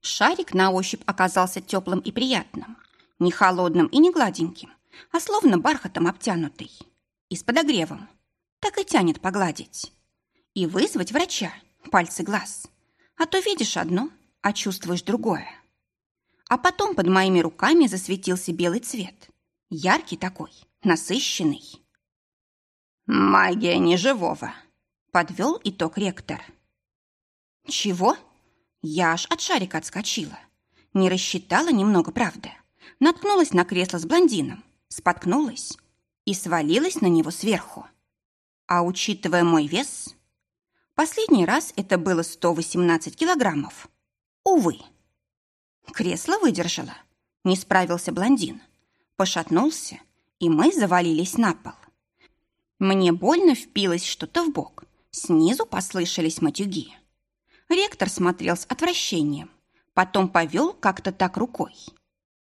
Шарик на ощупь оказался теплым и приятным, не холодным и не гладеньким, а словно бархатом обтянутый. И с подогревом. Так и тянет погладить. И вызвать врача, пальцы глаз. А то видишь одно, а чувствуешь другое. А потом под моими руками засветился белый цвет. Яркий такой, насыщенный. «Магия неживого», — подвел итог ректор. «Чего?» Я аж от шарика отскочила. Не рассчитала немного, правда. Наткнулась на кресло с блондином, споткнулась и свалилась на него сверху. А учитывая мой вес, последний раз это было 118 килограммов. Увы. Кресло выдержало. Не справился блондин. Пошатнулся, и мы завалились на пол. Мне больно впилось что-то в бок. Снизу послышались матюги. Ректор смотрел с отвращением, потом повел как-то так рукой.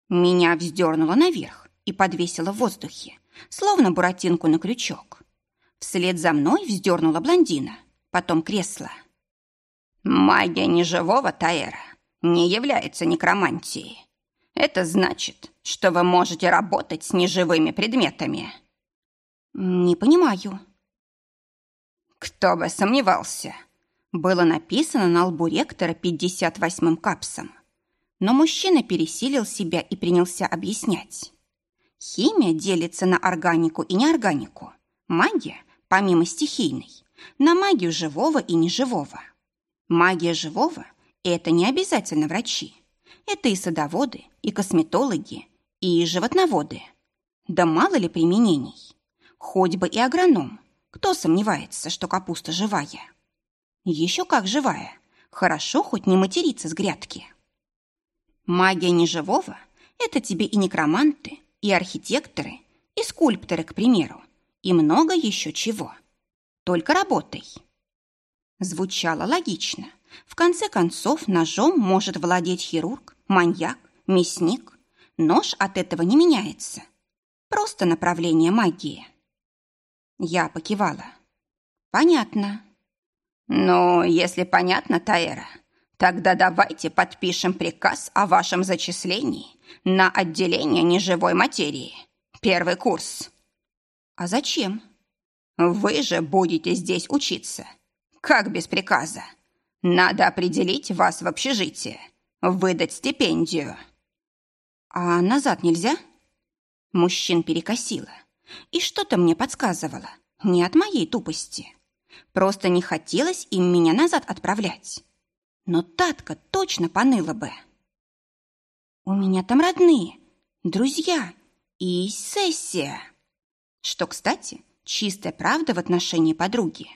Меня вздернуло наверх и подвесило в воздухе, словно буратинку на крючок. Вслед за мной вздернула блондина, потом кресло. «Магия неживого Таэра не является некромантией. Это значит, что вы можете работать с неживыми предметами». «Не понимаю». «Кто бы сомневался», было написано на лбу ректора 58-м капсом. Но мужчина пересилил себя и принялся объяснять. Химия делится на органику и неорганику. Магия, помимо стихийной, на магию живого и неживого. Магия живого – это не обязательно врачи. Это и садоводы, и косметологи, и животноводы. Да мало ли применений. Хоть бы и агроном. Кто сомневается, что капуста живая? Еще как живая. Хорошо хоть не материться с грядки. Магия неживого – это тебе и некроманты, и архитекторы, и скульпторы, к примеру, и много еще чего. Только работай. Звучало логично. В конце концов, ножом может владеть хирург, маньяк, мясник. Нож от этого не меняется. Просто направление магии. Я покивала. Понятно. «Ну, если понятно, Таэра, тогда давайте подпишем приказ о вашем зачислении на отделение неживой материи. Первый курс». «А зачем?» «Вы же будете здесь учиться. Как без приказа? Надо определить вас в общежитие, выдать стипендию». «А назад нельзя?» Мужчин перекосило. И что-то мне подсказывало. Не от моей тупости. Просто не хотелось им меня назад отправлять. Но Татка точно поныла бы. У меня там родные, друзья и сессия. Что, кстати, чистая правда в отношении подруги.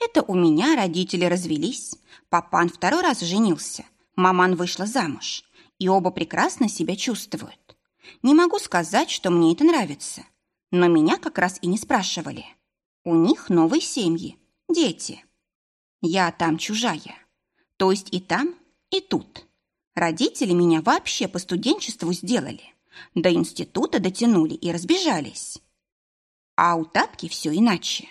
Это у меня родители развелись, папан второй раз женился, маман вышла замуж, и оба прекрасно себя чувствуют. Не могу сказать, что мне это нравится, но меня как раз и не спрашивали. У них новые семьи, дети. Я там чужая. То есть и там, и тут. Родители меня вообще по студенчеству сделали. До института дотянули и разбежались. А у Татки все иначе.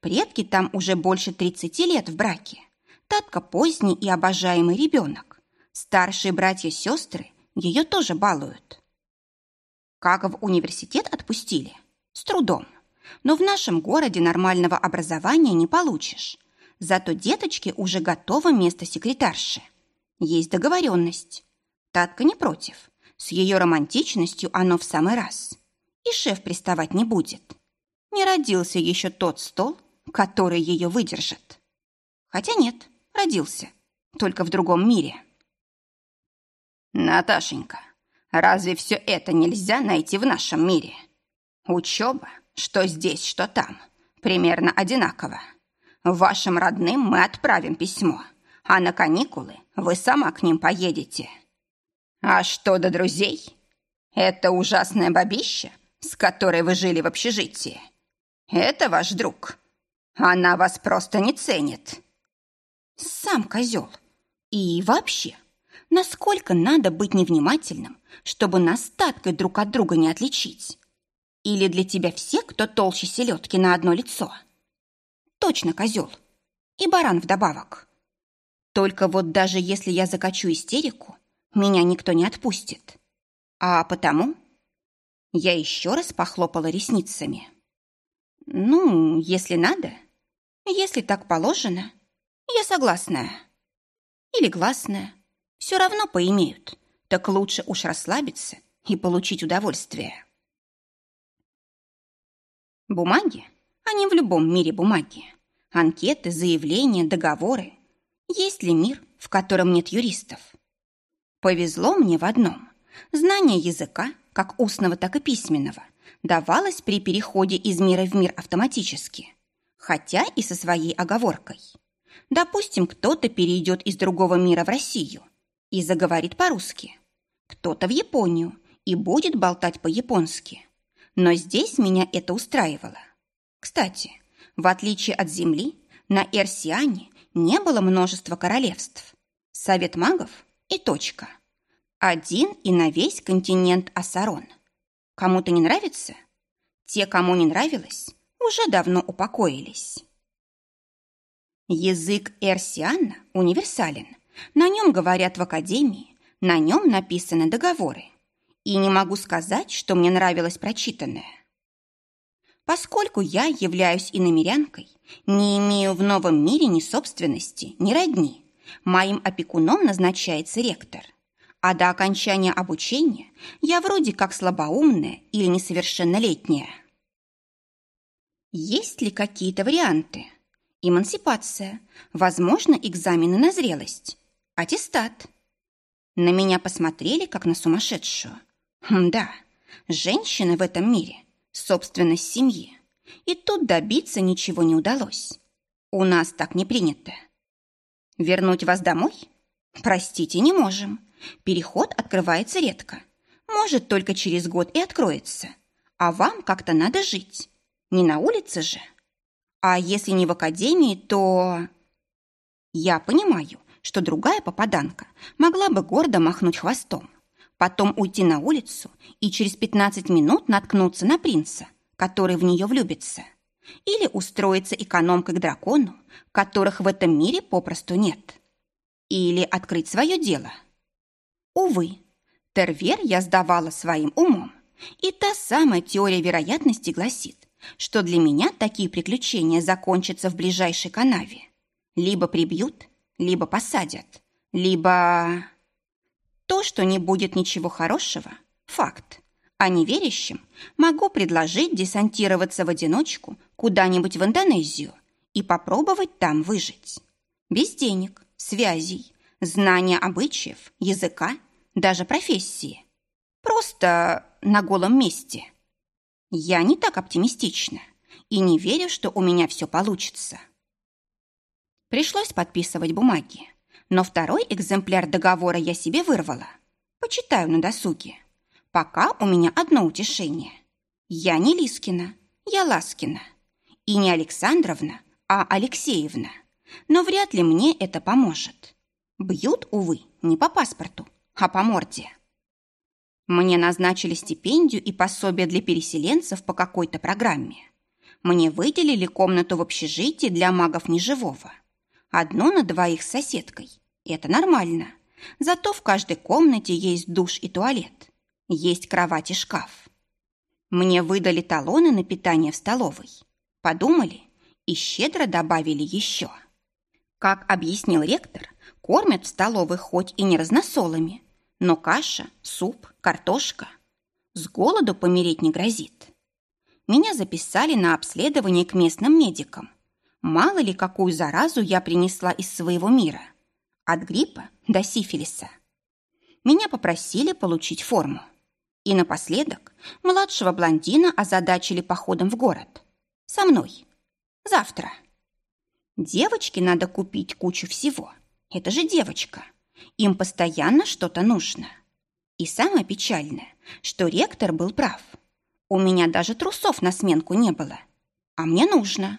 Предки там уже больше 30 лет в браке. Татка поздний и обожаемый ребенок. Старшие братья-сестры ее тоже балуют. Как в университет отпустили? С трудом. Но в нашем городе нормального образования не получишь. Зато деточке уже готово место секретарши. Есть договоренность. Татка не против. С ее романтичностью оно в самый раз. И шеф приставать не будет. Не родился еще тот стол, который ее выдержит. Хотя нет, родился. Только в другом мире. Наташенька, разве все это нельзя найти в нашем мире? Учеба, что здесь, что там, примерно одинаково. Вашим родным мы отправим письмо, а на каникулы вы сама к ним поедете. А что до друзей? Это ужасная бабища, с которой вы жили в общежитии. Это ваш друг. Она вас просто не ценит. Сам козел. И вообще, насколько надо быть невнимательным, чтобы нас таткой друг от друга не отличить? Или для тебя все, кто толще селедки на одно лицо? Точно козел. И баран вдобавок. Только вот даже если я закачу истерику, меня никто не отпустит. А потому я еще раз похлопала ресницами. Ну, если надо, если так положено, я согласная. Или гласная. Все равно поимеют. Так лучше уж расслабиться и получить удовольствие. Бумаги, они в любом мире бумаги. Анкеты, заявления, договоры. Есть ли мир, в котором нет юристов? Повезло мне в одном. Знание языка, как устного, так и письменного, давалось при переходе из мира в мир автоматически, хотя и со своей оговоркой. Допустим, кто-то перейдет из другого мира в Россию и заговорит по-русски, кто-то в Японию и будет болтать по-японски. Но здесь меня это устраивало. Кстати, в отличие от Земли, на Эрсиане не было множества королевств. Совет магов и точка. Один и на весь континент Асарон. Кому-то не нравится? Те, кому не нравилось, уже давно упокоились. Язык Эрсиана универсален. На нем говорят в академии, на нем написаны договоры. И не могу сказать, что мне нравилось прочитанное. Поскольку я являюсь иномерянкой, не имею в новом мире ни собственности, ни родни, моим опекуном назначается ректор – а до окончания обучения я вроде как слабоумная или несовершеннолетняя. Есть ли какие-то варианты? Эмансипация, возможно, экзамены на зрелость, аттестат. На меня посмотрели, как на сумасшедшую. Хм, да, женщина в этом мире – собственность семьи. И тут добиться ничего не удалось. У нас так не принято. Вернуть вас домой? Простите, не можем. Переход открывается редко. Может, только через год и откроется. А вам как-то надо жить. Не на улице же. А если не в академии, то... Я понимаю, что другая попаданка могла бы гордо махнуть хвостом, потом уйти на улицу и через 15 минут наткнуться на принца, который в нее влюбится. Или устроиться экономкой к дракону, которых в этом мире попросту нет. Или открыть свое дело – Увы, Тервер я сдавала своим умом, и та самая теория вероятности гласит, что для меня такие приключения закончатся в ближайшей канаве. Либо прибьют, либо посадят, либо... То, что не будет ничего хорошего – факт. А неверящим могу предложить десантироваться в одиночку куда-нибудь в Индонезию и попробовать там выжить. Без денег, связей, знания обычаев, языка, даже профессии. Просто на голом месте. Я не так оптимистична и не верю, что у меня все получится. Пришлось подписывать бумаги, но второй экземпляр договора я себе вырвала. Почитаю на досуге. Пока у меня одно утешение. Я не Лискина, я Ласкина. И не Александровна, а Алексеевна. Но вряд ли мне это поможет. Бьют, увы, не по паспорту, а по морде. Мне назначили стипендию и пособие для переселенцев по какой-то программе. Мне выделили комнату в общежитии для магов неживого. Одну на двоих с соседкой. Это нормально. Зато в каждой комнате есть душ и туалет. Есть кровать и шкаф. Мне выдали талоны на питание в столовой. Подумали и щедро добавили еще. Как объяснил ректор, Кормят в столовой хоть и не разносолами, но каша, суп, картошка. С голоду помереть не грозит. Меня записали на обследование к местным медикам. Мало ли, какую заразу я принесла из своего мира. От гриппа до сифилиса. Меня попросили получить форму. И напоследок младшего блондина озадачили походом в город. Со мной. Завтра. Девочке надо купить кучу всего. Это же девочка. Им постоянно что-то нужно. И самое печальное, что ректор был прав. У меня даже трусов на сменку не было. А мне нужно.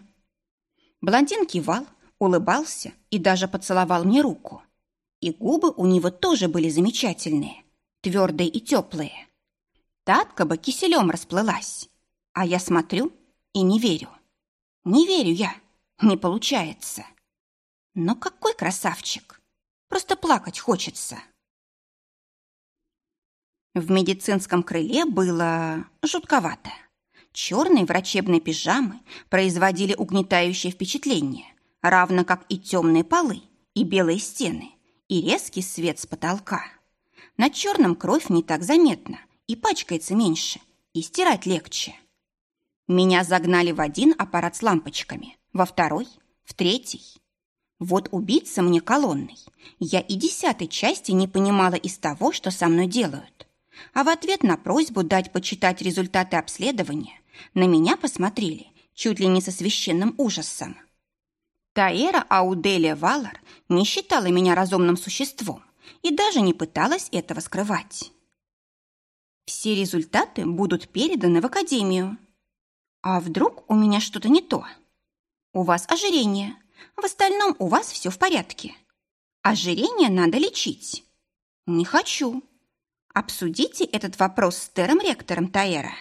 Блондин кивал, улыбался и даже поцеловал мне руку. И губы у него тоже были замечательные, твердые и теплые. Татка бы киселем расплылась. А я смотрю и не верю. Не верю я. Не получается. Но какой красавчик! Просто плакать хочется. В медицинском крыле было жутковато. Черные врачебные пижамы производили угнетающее впечатление, равно как и темные полы, и белые стены, и резкий свет с потолка. На черном кровь не так заметна и пачкается меньше, и стирать легче. Меня загнали в один аппарат с лампочками, во второй, в третий. Вот убийца мне колонной. Я и десятой части не понимала из того, что со мной делают. А в ответ на просьбу дать почитать результаты обследования на меня посмотрели чуть ли не со священным ужасом. Таэра Ауделия Валар не считала меня разумным существом и даже не пыталась этого скрывать. Все результаты будут переданы в академию. А вдруг у меня что-то не то? У вас ожирение. В остальном у вас все в порядке. Ожирение надо лечить. Не хочу. Обсудите этот вопрос с тером-ректором Таэра.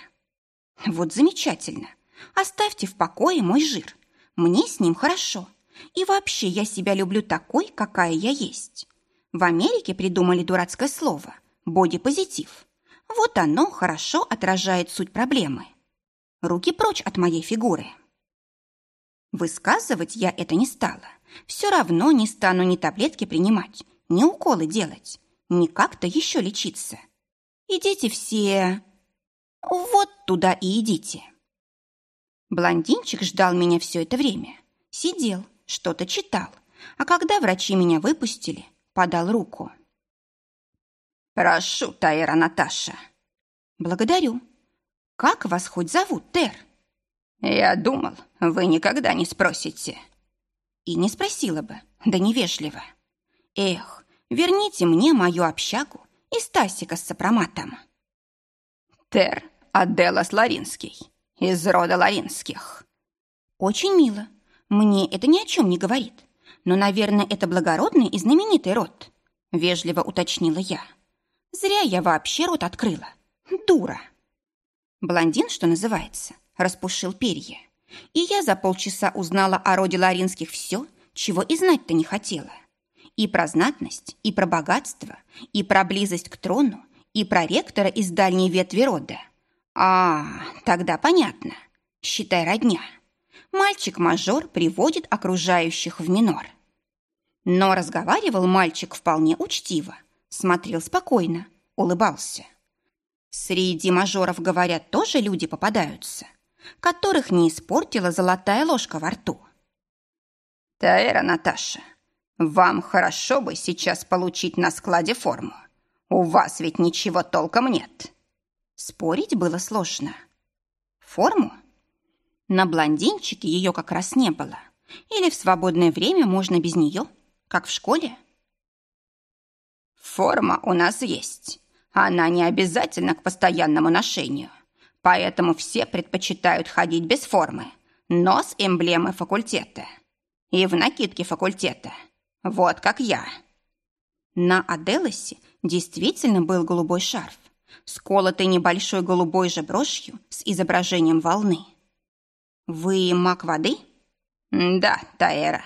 Вот замечательно. Оставьте в покое мой жир. Мне с ним хорошо. И вообще я себя люблю такой, какая я есть. В Америке придумали дурацкое слово «бодипозитив». Вот оно хорошо отражает суть проблемы. Руки прочь от моей фигуры. Высказывать я это не стала. Все равно не стану ни таблетки принимать, ни уколы делать, ни как-то еще лечиться. Идите все... Вот туда и идите. Блондинчик ждал меня все это время. Сидел, что-то читал. А когда врачи меня выпустили, подал руку. «Прошу, Таэра Наташа». «Благодарю. Как вас хоть зовут, Тер?» «Я думал, вы никогда не спросите». И не спросила бы, да невежливо. «Эх, верните мне мою общагу и Стасика с сопроматом». «Тер Аделас Ларинский, из рода Ларинских». «Очень мило. Мне это ни о чем не говорит. Но, наверное, это благородный и знаменитый род», — вежливо уточнила я. «Зря я вообще рот открыла. Дура». Блондин, что называется, распушил перья. И я за полчаса узнала о роде Ларинских все, чего и знать-то не хотела. И про знатность, и про богатство, и про близость к трону, и про ректора из дальней ветви рода. А, тогда понятно. Считай родня. Мальчик-мажор приводит окружающих в минор. Но разговаривал мальчик вполне учтиво, смотрел спокойно, улыбался. Среди мажоров, говорят, тоже люди попадаются, которых не испортила золотая ложка во рту. Таэра Наташа, вам хорошо бы сейчас получить на складе форму. У вас ведь ничего толком нет. Спорить было сложно. Форму? На блондинчике ее как раз не было. Или в свободное время можно без нее, как в школе? Форма у нас есть. Она не обязательна к постоянному ношению. Поэтому все предпочитают ходить без формы, но с эмблемой факультета. И в накидке факультета. Вот как я. На Аделосе действительно был голубой шарф, сколотый небольшой голубой же брошью с изображением волны. «Вы маг воды?» «Да, Таэра.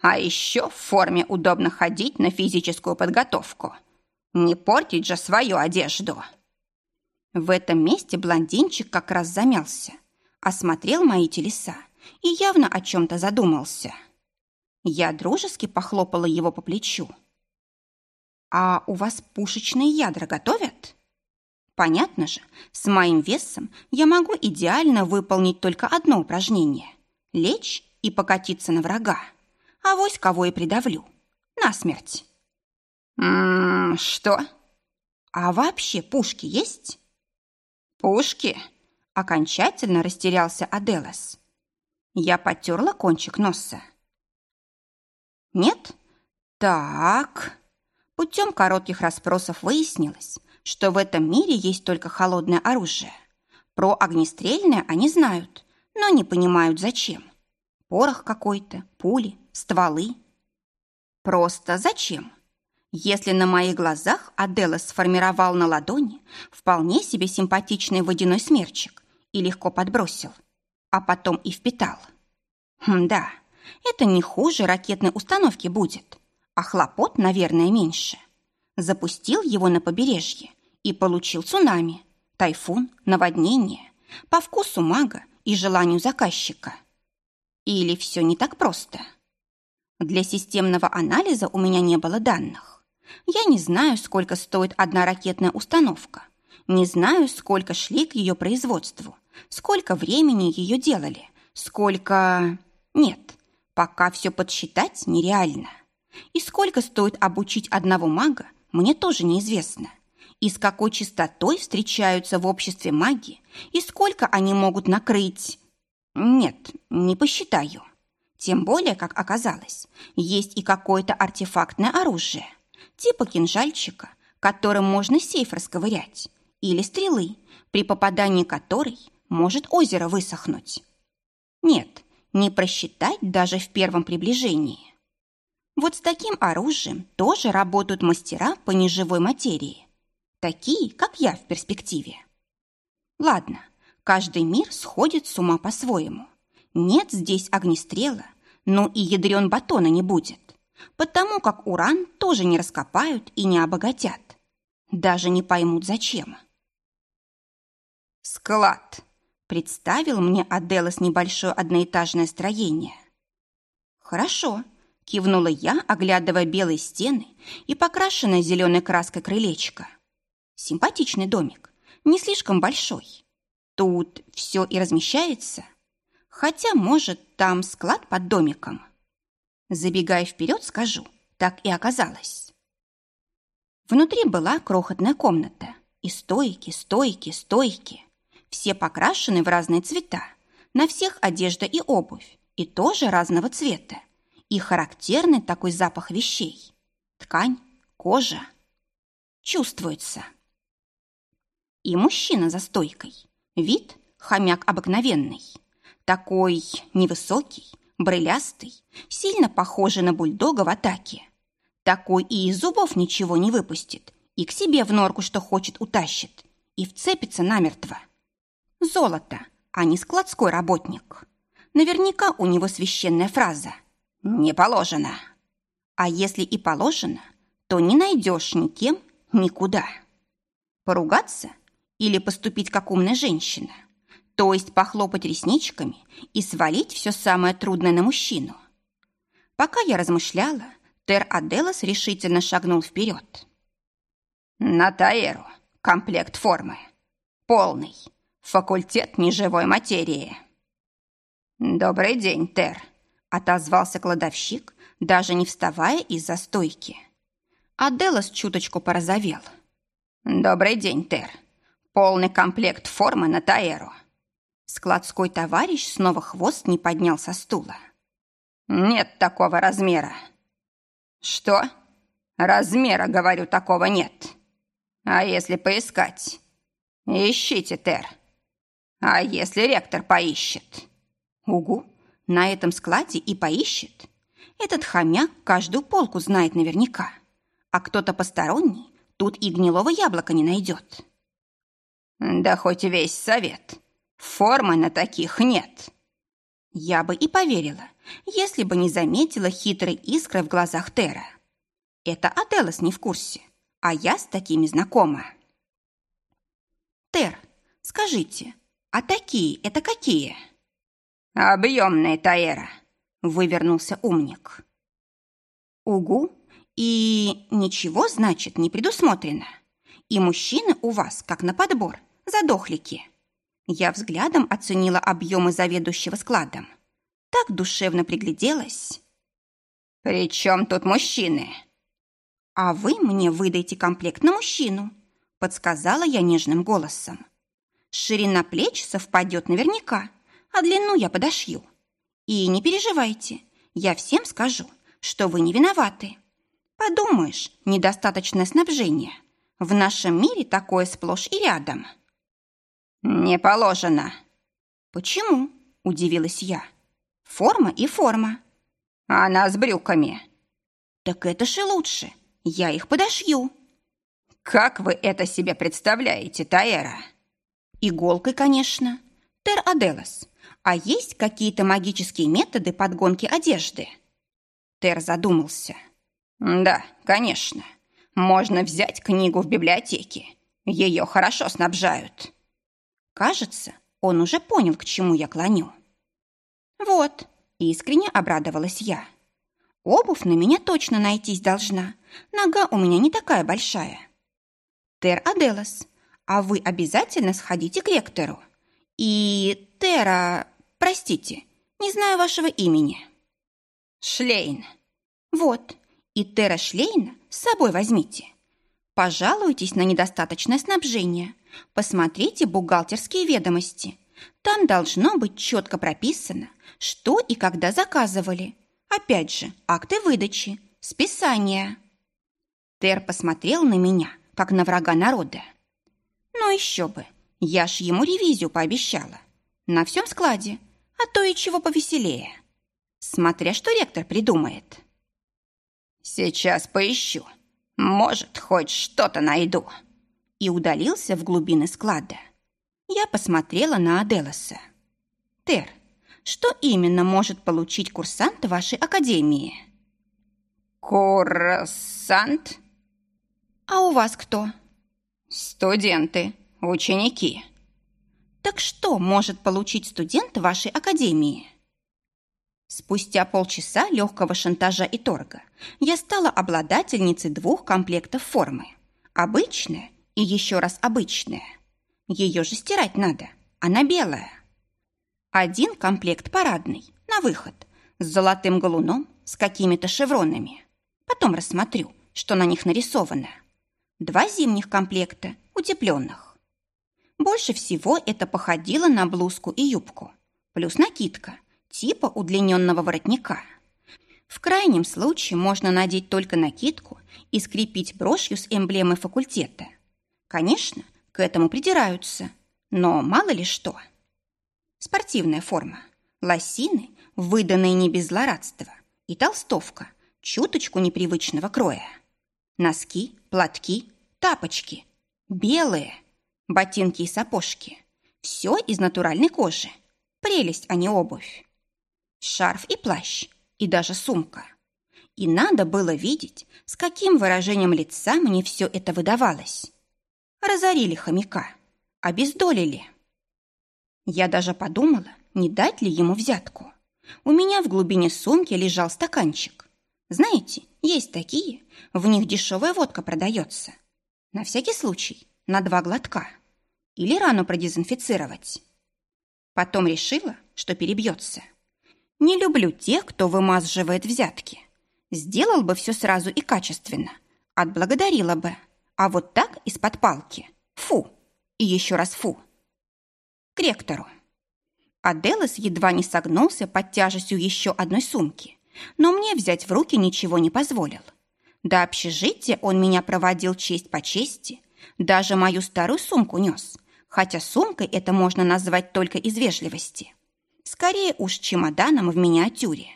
А еще в форме удобно ходить на физическую подготовку. Не портить же свою одежду». В этом месте блондинчик как раз замялся, осмотрел мои телеса и явно о чем-то задумался. Я дружески похлопала его по плечу. «А у вас пушечные ядра готовят?» Понятно же, с моим весом я могу идеально выполнить только одно упражнение – лечь и покатиться на врага. А вось кого и придавлю. Насмерть. «М -м, что?» «А вообще пушки есть?» «Пушки?» – окончательно растерялся Аделас. Я потерла кончик носа. «Нет? Так...» Путем коротких расспросов выяснилось, что в этом мире есть только холодное оружие. Про огнестрельное они знают, но не понимают, зачем. Порох какой-то, пули, стволы. Просто зачем? Если на моих глазах Адела сформировал на ладони вполне себе симпатичный водяной смерчик и легко подбросил, а потом и впитал. Хм, да, это не хуже ракетной установки будет, а хлопот, наверное, меньше. Запустил его на побережье и получил цунами, тайфун, наводнение, по вкусу мага и желанию заказчика. Или все не так просто? Для системного анализа у меня не было данных. Я не знаю, сколько стоит одна ракетная установка. Не знаю, сколько шли к ее производству, сколько времени ее делали, сколько... Нет, пока все подсчитать нереально. И сколько стоит обучить одного мага, мне тоже неизвестно. И с какой частотой встречаются в обществе маги, и сколько они могут накрыть... Нет, не посчитаю. Тем более, как оказалось, есть и какое-то артефактное оружие, типа кинжальчика, которым можно сейф расковырять, или стрелы, при попадании которой может озеро высохнуть. Нет, не просчитать даже в первом приближении. Вот с таким оружием тоже работают мастера по неживой материи. Такие, как я в перспективе. Ладно, каждый мир сходит с ума по-своему. Нет здесь огнестрела, но и ядрен батона не будет, потому как уран тоже не раскопают и не обогатят. Даже не поймут, зачем. «Склад!» – представил мне Аделос небольшое одноэтажное строение. «Хорошо», – кивнула я, оглядывая белые стены и покрашенное зеленой краской крылечко. «Симпатичный домик, не слишком большой. Тут все и размещается. Хотя, может, там склад под домиком». Забегая вперед, скажу, так и оказалось. Внутри была крохотная комната. И стойки, стойки, стойки. Все покрашены в разные цвета. На всех одежда и обувь, и тоже разного цвета. И характерный такой запах вещей. Ткань, кожа. Чувствуется. И мужчина за стойкой. Вид хомяк обыкновенный. Такой невысокий, брылястый, сильно похожий на бульдога в атаке. Такой и из зубов ничего не выпустит, и к себе в норку, что хочет, утащит, и вцепится намертво. Золото, а не складской работник. Наверняка у него священная фраза «Не положено». А если и положено, то не найдешь никем никуда. Поругаться или поступить как умная женщина, то есть похлопать ресничками и свалить все самое трудное на мужчину. Пока я размышляла, Тер Аделос решительно шагнул вперед. На Таэру комплект формы. Полный. Факультет неживой материи. «Добрый день, Тер», — отозвался кладовщик, даже не вставая из-за стойки. Аделос чуточку порозовел. «Добрый день, Тер. Полный комплект формы на Таэру». Складской товарищ снова хвост не поднял со стула. «Нет такого размера». «Что? Размера, говорю, такого нет. А если поискать? Ищите, Тер. А если ректор поищет? Угу, на этом складе и поищет. Этот хомяк каждую полку знает наверняка. А кто-то посторонний тут и гнилого яблока не найдет. Да хоть весь совет. Формы на таких нет. Я бы и поверила, если бы не заметила хитрой искры в глазах Тера. Это Аделос не в курсе, а я с такими знакома. Тер, скажите, «А такие это какие?» «Объемные Таэра», — вывернулся умник. «Угу, и ничего, значит, не предусмотрено. И мужчины у вас, как на подбор, задохлики». Я взглядом оценила объемы заведующего складом. Так душевно пригляделась. «При чем тут мужчины?» «А вы мне выдайте комплект на мужчину», — подсказала я нежным голосом. Ширина плеч совпадет наверняка, а длину я подошью. И не переживайте, я всем скажу, что вы не виноваты. Подумаешь, недостаточное снабжение. В нашем мире такое сплошь и рядом. Не положено. Почему? Удивилась я. Форма и форма. Она с брюками. Так это же лучше. Я их подошью. Как вы это себе представляете, Таэра? Иголкой, конечно. Тер Аделос. А есть какие-то магические методы подгонки одежды? Тер задумался. Да, конечно. Можно взять книгу в библиотеке. Ее хорошо снабжают. Кажется, он уже понял, к чему я клоню. Вот, искренне обрадовалась я. Обувь на меня точно найтись должна. Нога у меня не такая большая. Тер Аделас, а вы обязательно сходите к ректору. И Тера, простите, не знаю вашего имени. Шлейн. Вот, и Тера Шлейна с собой возьмите. Пожалуйтесь на недостаточное снабжение. Посмотрите бухгалтерские ведомости. Там должно быть четко прописано, что и когда заказывали. Опять же, акты выдачи, списания. Тер посмотрел на меня, как на врага народа. Ну еще бы, я ж ему ревизию пообещала. На всем складе, а то и чего повеселее. Смотря что ректор придумает. Сейчас поищу. Может, хоть что-то найду. И удалился в глубины склада. Я посмотрела на Аделоса. Тер, что именно может получить курсант вашей академии? Курсант? А у вас кто? Студенты, ученики. Так что может получить студент вашей академии? Спустя полчаса легкого шантажа и торга я стала обладательницей двух комплектов формы. Обычная и еще раз обычная. Ее же стирать надо, она белая. Один комплект парадный, на выход, с золотым галуном, с какими-то шевронами. Потом рассмотрю, что на них нарисовано. Два зимних комплекта, утепленных. Больше всего это походило на блузку и юбку, плюс накидка, типа удлиненного воротника. В крайнем случае можно надеть только накидку и скрепить брошью с эмблемой факультета. Конечно, к этому придираются, но мало ли что. Спортивная форма, лосины, выданные не без злорадства, и толстовка, чуточку непривычного кроя. Носки, платки, тапочки, белые – ботинки и сапожки. Все из натуральной кожи. Прелесть, а не обувь. Шарф и плащ, и даже сумка. И надо было видеть, с каким выражением лица мне все это выдавалось. Разорили хомяка, обездолили. Я даже подумала, не дать ли ему взятку. У меня в глубине сумки лежал стаканчик. Знаете, есть такие, в них дешевая водка продается. На всякий случай, на два глотка или рану продезинфицировать. Потом решила, что перебьется. Не люблю тех, кто вымазывает взятки. Сделал бы все сразу и качественно. Отблагодарила бы. А вот так из-под палки. Фу. И еще раз фу. К ректору. Аделос едва не согнулся под тяжестью еще одной сумки, но мне взять в руки ничего не позволил. До общежития он меня проводил честь по чести, даже мою старую сумку нес, хотя сумкой это можно назвать только из вежливости. Скорее уж чемоданом в миниатюре.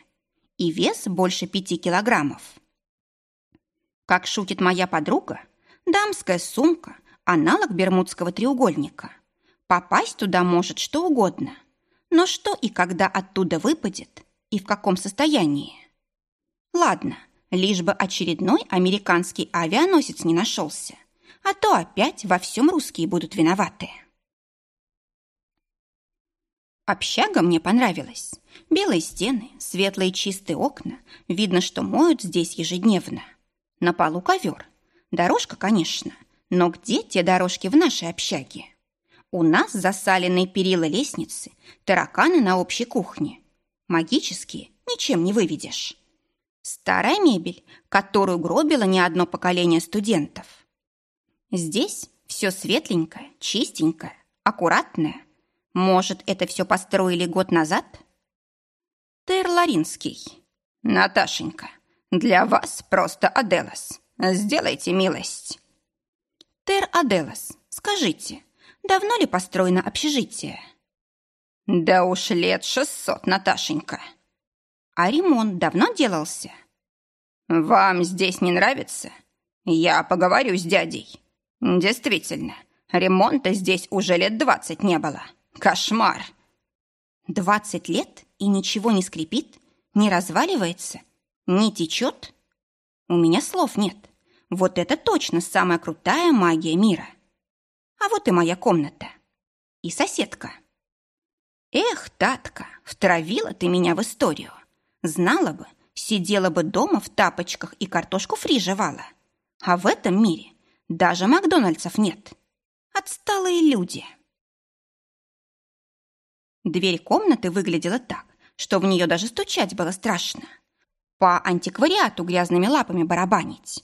И вес больше пяти килограммов. Как шутит моя подруга, дамская сумка – аналог бермудского треугольника. Попасть туда может что угодно. Но что и когда оттуда выпадет, и в каком состоянии? Ладно, лишь бы очередной американский авианосец не нашелся, а то опять во всем русские будут виноваты. Общага мне понравилась. Белые стены, светлые чистые окна. Видно, что моют здесь ежедневно. На полу ковер. Дорожка, конечно. Но где те дорожки в нашей общаге? У нас засаленные перила лестницы, тараканы на общей кухне. Магические, ничем не выведешь. Старая мебель, которую гробило не одно поколение студентов. Здесь все светленькое, чистенькое, аккуратное, может, это все построили год назад? Тер Ларинский. Наташенька, для вас просто Аделас. Сделайте милость. Тер Аделас, скажите, давно ли построено общежитие? Да уж лет шестьсот, Наташенька. А ремонт давно делался? Вам здесь не нравится? Я поговорю с дядей. Действительно, ремонта здесь уже лет двадцать не было. Кошмар! Двадцать лет и ничего не скрипит, не разваливается, не течет? У меня слов нет. Вот это точно самая крутая магия мира. А вот и моя комната. И соседка. Эх, Татка, втравила ты меня в историю. Знала бы, сидела бы дома в тапочках и картошку фри жевала. А в этом мире даже Макдональдсов нет. Отсталые люди. Дверь комнаты выглядела так, что в нее даже стучать было страшно. По антиквариату грязными лапами барабанить.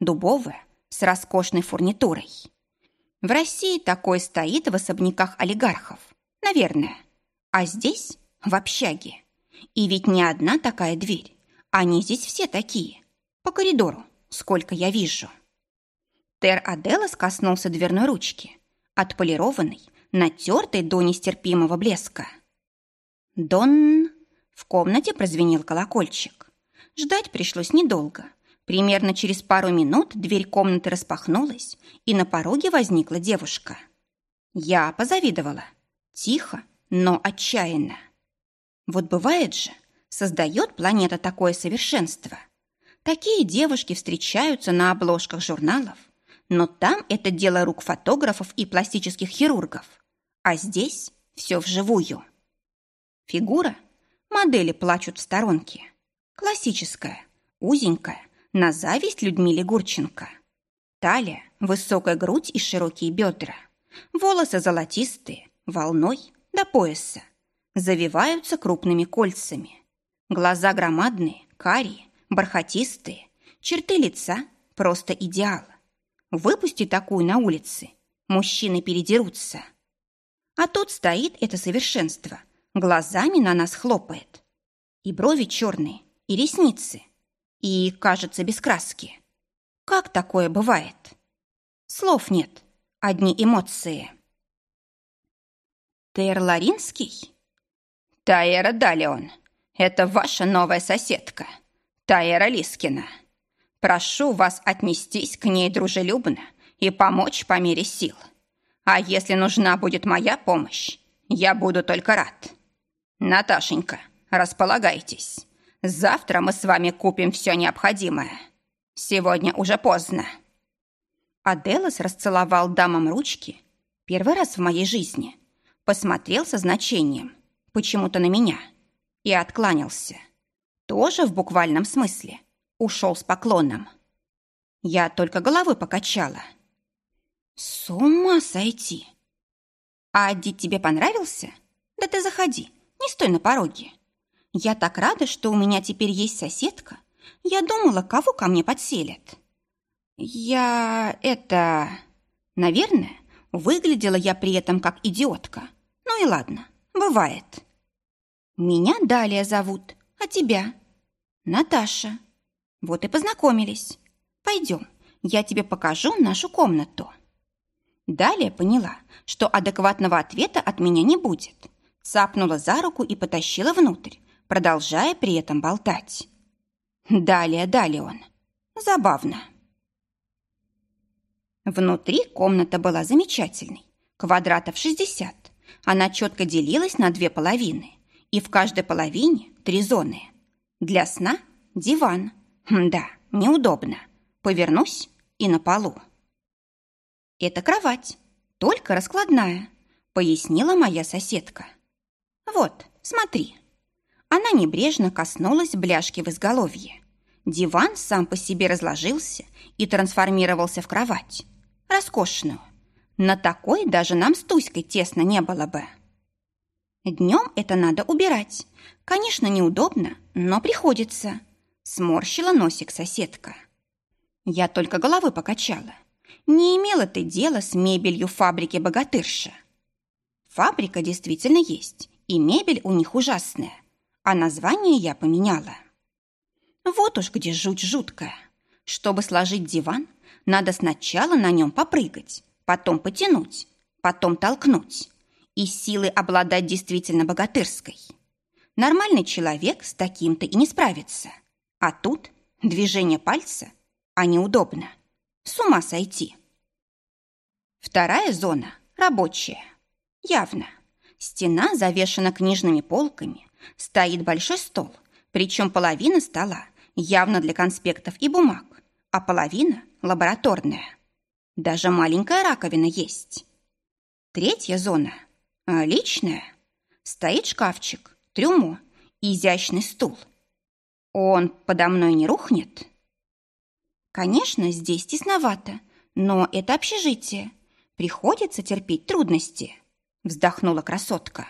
Дубовая, с роскошной фурнитурой. В России такое стоит в особняках олигархов. Наверное. А здесь, в общаге. И ведь не одна такая дверь. Они здесь все такие. По коридору, сколько я вижу. Тер Аделос коснулся дверной ручки, отполированной, натертой до нестерпимого блеска. Дон... В комнате прозвенел колокольчик. Ждать пришлось недолго. Примерно через пару минут дверь комнаты распахнулась, и на пороге возникла девушка. Я позавидовала. Тихо, но отчаянно. Вот бывает же, создает планета такое совершенство. Такие девушки встречаются на обложках журналов, но там это дело рук фотографов и пластических хирургов. А здесь все вживую. Фигура. Модели плачут в сторонке. Классическая, узенькая, на зависть Людмиле Гурченко. Талия, высокая грудь и широкие бедра. Волосы золотистые, волной до пояса. Завиваются крупными кольцами. Глаза громадные, карие, бархатистые. Черты лица просто идеал. Выпусти такую на улице, мужчины передерутся. А тут стоит это совершенство, глазами на нас хлопает. И брови черные, и ресницы, и, кажется, без краски. Как такое бывает? Слов нет, одни эмоции. Тейр Ларинский? Таэра Далеон, это ваша новая соседка, Таэра Лискина. Прошу вас отнестись к ней дружелюбно и помочь по мере сил. А если нужна будет моя помощь, я буду только рад. Наташенька, располагайтесь. Завтра мы с вами купим все необходимое. Сегодня уже поздно». Аделос расцеловал дамам ручки. Первый раз в моей жизни. Посмотрел со значением. Почему-то на меня. И откланялся. Тоже в буквальном смысле. Ушел с поклоном. Я только головы покачала. С ума сойти! А Адди тебе понравился? Да ты заходи, не стой на пороге. Я так рада, что у меня теперь есть соседка. Я думала, кого ко мне подселят. Я это... Наверное, выглядела я при этом как идиотка. Ну и ладно, бывает. Меня Далия зовут, а тебя? Наташа. Вот и познакомились. Пойдем, я тебе покажу нашу комнату. Далее поняла, что адекватного ответа от меня не будет. Цапнула за руку и потащила внутрь, продолжая при этом болтать. Далее, далее он. Забавно. Внутри комната была замечательной. Квадратов 60. Она четко делилась на две половины. И в каждой половине три зоны. Для сна – диван. Да, неудобно. Повернусь и на полу. Это кровать, только раскладная, пояснила моя соседка. Вот, смотри. Она небрежно коснулась бляшки в изголовье. Диван сам по себе разложился и трансформировался в кровать. Роскошную. На такой даже нам с Туськой тесно не было бы. Днем это надо убирать. Конечно, неудобно, но приходится. Сморщила носик соседка. Я только головы покачала. Не имела ты дела с мебелью фабрики «Богатырша». Фабрика действительно есть, и мебель у них ужасная а название я поменяла. Вот уж где жуть жуткая. Чтобы сложить диван, надо сначала на нем попрыгать, потом потянуть, потом толкнуть и силой обладать действительно богатырской. Нормальный человек с таким-то и не справится. А тут движение пальца, а неудобно. С ума сойти. Вторая зона – рабочая. Явно. Стена завешена книжными полками, Стоит большой стол, причем половина стола явно для конспектов и бумаг, а половина лабораторная. Даже маленькая раковина есть. Третья зона а, – личная. Стоит шкафчик, трюмо, изящный стул. Он подо мной не рухнет? Конечно, здесь тесновато, но это общежитие. Приходится терпеть трудности, вздохнула красотка.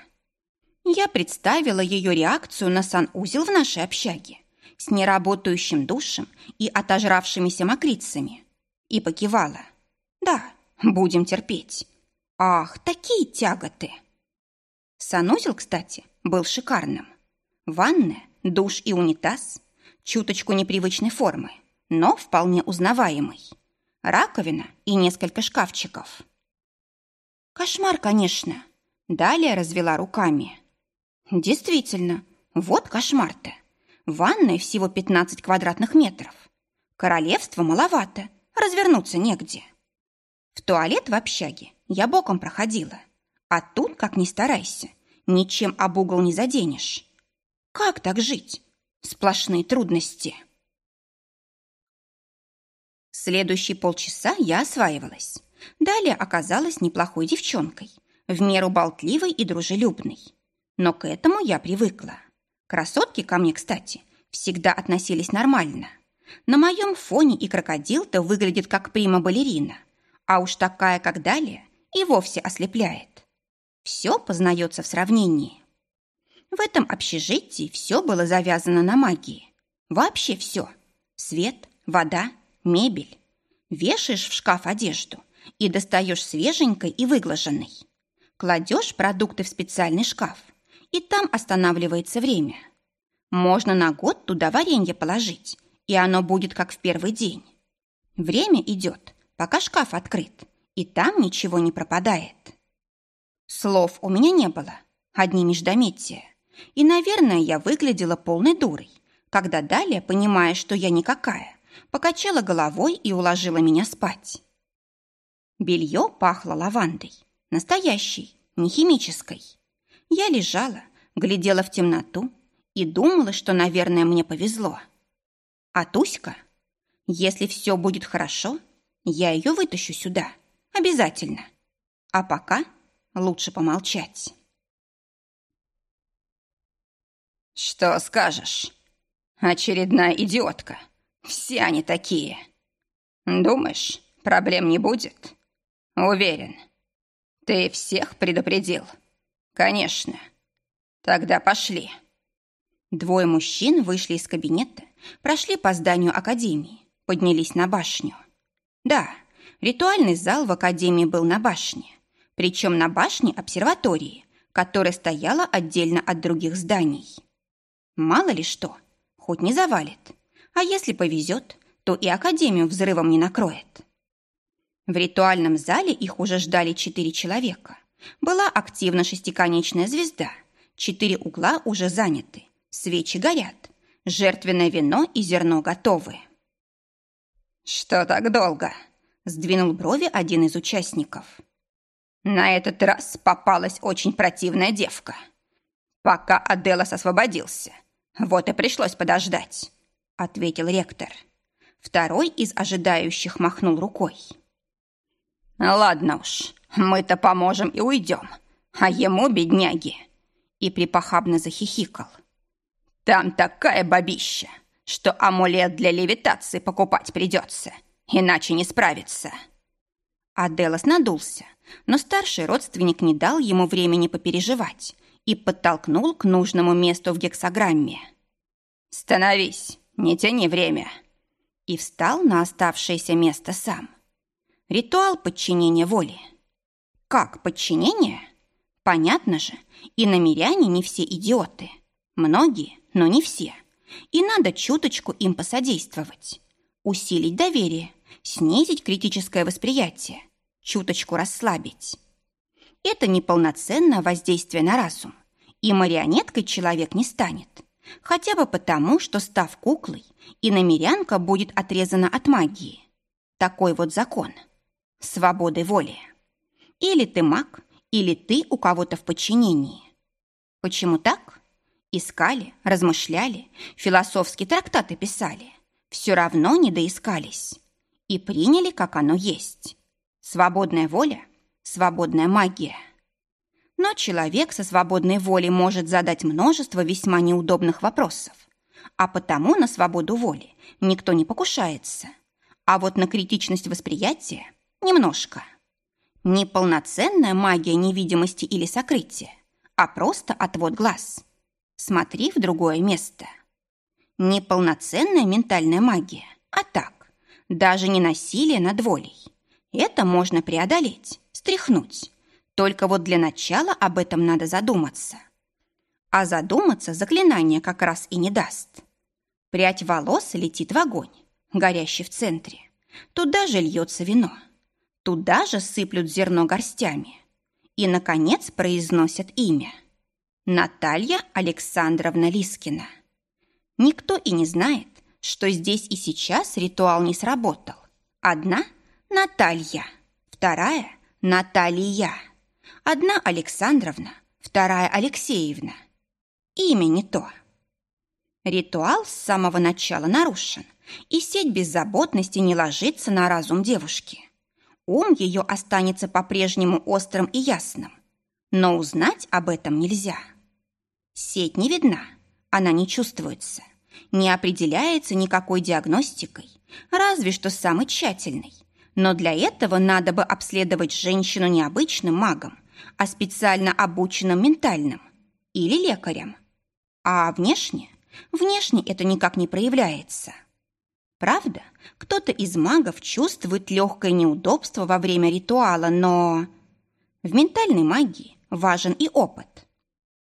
Я представила ее реакцию на санузел в нашей общаге с неработающим душем и отожравшимися мокрицами и покивала. Да, будем терпеть. Ах, такие тяготы! Санузел, кстати, был шикарным. Ванная, душ и унитаз, чуточку непривычной формы, но вполне узнаваемый. Раковина и несколько шкафчиков. Кошмар, конечно. Далее развела руками. Действительно, вот кошмар-то. Ванная всего 15 квадратных метров. Королевства маловато, развернуться негде. В туалет в общаге я боком проходила. А тут, как ни старайся, ничем об угол не заденешь. Как так жить? Сплошные трудности. Следующие полчаса я осваивалась. Далее оказалась неплохой девчонкой, в меру болтливой и дружелюбной. Но к этому я привыкла. Красотки ко мне, кстати, всегда относились нормально. На моем фоне и крокодил-то выглядит как прима-балерина, а уж такая, как далее, и вовсе ослепляет. Все познается в сравнении. В этом общежитии все было завязано на магии. Вообще все. Свет, вода, мебель. Вешаешь в шкаф одежду и достаешь свеженькой и выглаженной. Кладешь продукты в специальный шкаф, и там останавливается время. Можно на год туда варенье положить, и оно будет как в первый день. Время идет, пока шкаф открыт, и там ничего не пропадает. Слов у меня не было, одни междометия. И, наверное, я выглядела полной дурой, когда далее, понимая, что я никакая, покачала головой и уложила меня спать. Белье пахло лавандой, настоящей, не химической. Я лежала, глядела в темноту и думала, что, наверное, мне повезло. А Туська, если все будет хорошо, я ее вытащу сюда, обязательно. А пока лучше помолчать. «Что скажешь? Очередная идиотка. Все они такие. Думаешь, проблем не будет?» «Уверен. Ты всех предупредил?» «Конечно. Тогда пошли». Двое мужчин вышли из кабинета, прошли по зданию академии, поднялись на башню. Да, ритуальный зал в академии был на башне, причем на башне обсерватории, которая стояла отдельно от других зданий. Мало ли что, хоть не завалит. А если повезет, то и Академию взрывом не накроет. В ритуальном зале их уже ждали четыре человека. Была активна шестиконечная звезда. Четыре угла уже заняты. Свечи горят. Жертвенное вино и зерно готовы. «Что так долго?» – сдвинул брови один из участников. «На этот раз попалась очень противная девка. Пока Аделос освободился, «Вот и пришлось подождать», — ответил ректор. Второй из ожидающих махнул рукой. «Ладно уж, мы-то поможем и уйдем, а ему, бедняги!» И припохабно захихикал. «Там такая бабища, что амулет для левитации покупать придется, иначе не справится». Аделос надулся, но старший родственник не дал ему времени попереживать и подтолкнул к нужному месту в гексограмме. «Становись, не тяни время!» И встал на оставшееся место сам. Ритуал подчинения воли. Как подчинение? Понятно же, и намеряне не все идиоты. Многие, но не все. И надо чуточку им посодействовать. Усилить доверие, снизить критическое восприятие, чуточку расслабить. Это неполноценное воздействие на разум, и марионеткой человек не станет. Хотя бы потому, что, став куклой, и намерянка будет отрезана от магии. Такой вот закон. Свободы воли. Или ты маг, или ты у кого-то в подчинении. Почему так? Искали, размышляли, философские трактаты писали. Все равно не доискались. И приняли, как оно есть. Свободная воля – свободная магия. Но человек со свободной волей может задать множество весьма неудобных вопросов, а потому на свободу воли никто не покушается. А вот на критичность восприятия – немножко. Не полноценная магия невидимости или сокрытия, а просто отвод глаз. Смотри в другое место. Не полноценная ментальная магия, а так, даже не насилие над волей. Это можно преодолеть, стряхнуть. Только вот для начала об этом надо задуматься. А задуматься заклинание как раз и не даст. Прядь волос летит в огонь, горящий в центре. Туда же льется вино. Туда же сыплют зерно горстями. И, наконец, произносят имя. Наталья Александровна Лискина. Никто и не знает, что здесь и сейчас ритуал не сработал. Одна – Наталья, вторая – Наталья. Одна Александровна, вторая Алексеевна. Имя не то. Ритуал с самого начала нарушен, и сеть беззаботности не ложится на разум девушки. Ум ее останется по-прежнему острым и ясным, но узнать об этом нельзя. Сеть не видна, она не чувствуется, не определяется никакой диагностикой, разве что самый тщательный. Но для этого надо бы обследовать женщину не обычным магом, а специально обученным ментальным или лекарем. А внешне? Внешне это никак не проявляется. Правда, кто-то из магов чувствует легкое неудобство во время ритуала, но... В ментальной магии важен и опыт.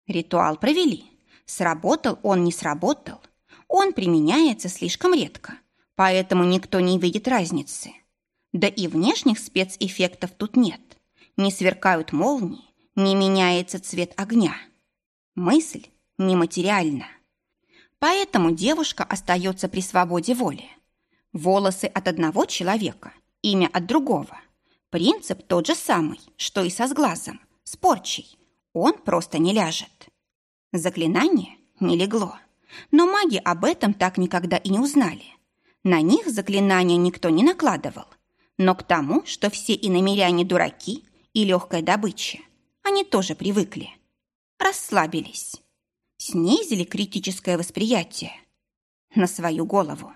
Ритуал провели. Сработал он, не сработал. Он применяется слишком редко, поэтому никто не видит разницы. Да и внешних спецэффектов тут нет. Не сверкают молнии, не меняется цвет огня. Мысль нематериальна. Поэтому девушка остается при свободе воли. Волосы от одного человека, имя от другого. Принцип тот же самый, что и со сглазом, с порчей. Он просто не ляжет. Заклинание не легло. Но маги об этом так никогда и не узнали. На них заклинания никто не накладывал. Но к тому, что все иномеряне дураки и легкая добыча, они тоже привыкли. Расслабились. Снизили критическое восприятие на свою голову.